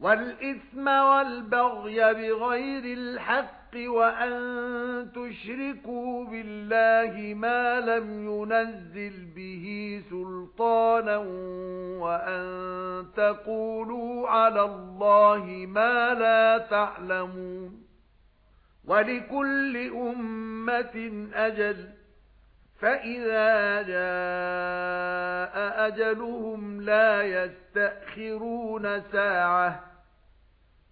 وَالْإِثْمَ وَالْبَغْيَ بِغَيْرِ الْحَقِّ وَأَن تُشْرِكُوا بِاللَّهِ مَا لَمْ يُنَزِّلْ بِهِ سُلْطَانًا وَأَن تَقُولُوا عَلَى اللَّهِ مَا لَا تَعْلَمُونَ وَلِكُلِّ أُمَّةٍ أَجَلٌ فَإِذَا جَاءَ أَجَلُهُمْ لَا يَسْتَأْخِرُونَ سَاعَةً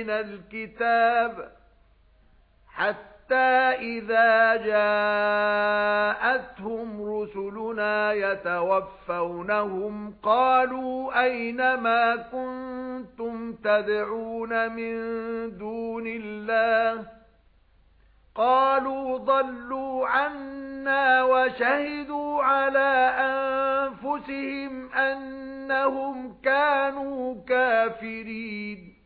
مِنَ الْكِتَابِ حَتَّى إِذَا جَاءَتْهُمْ رُسُلُنَا يَتَوَفَّوْنَهُمْ قَالُوا أَيْنَ مَا كُنتُمْ تَدْعُونَ مِن دُونِ اللَّهِ قَالُوا ضَلُّوا عَنَّا وَشَهِدُوا عَلَى أَنفُسِهِمْ أَنَّهُمْ كَانُوا كَافِرِينَ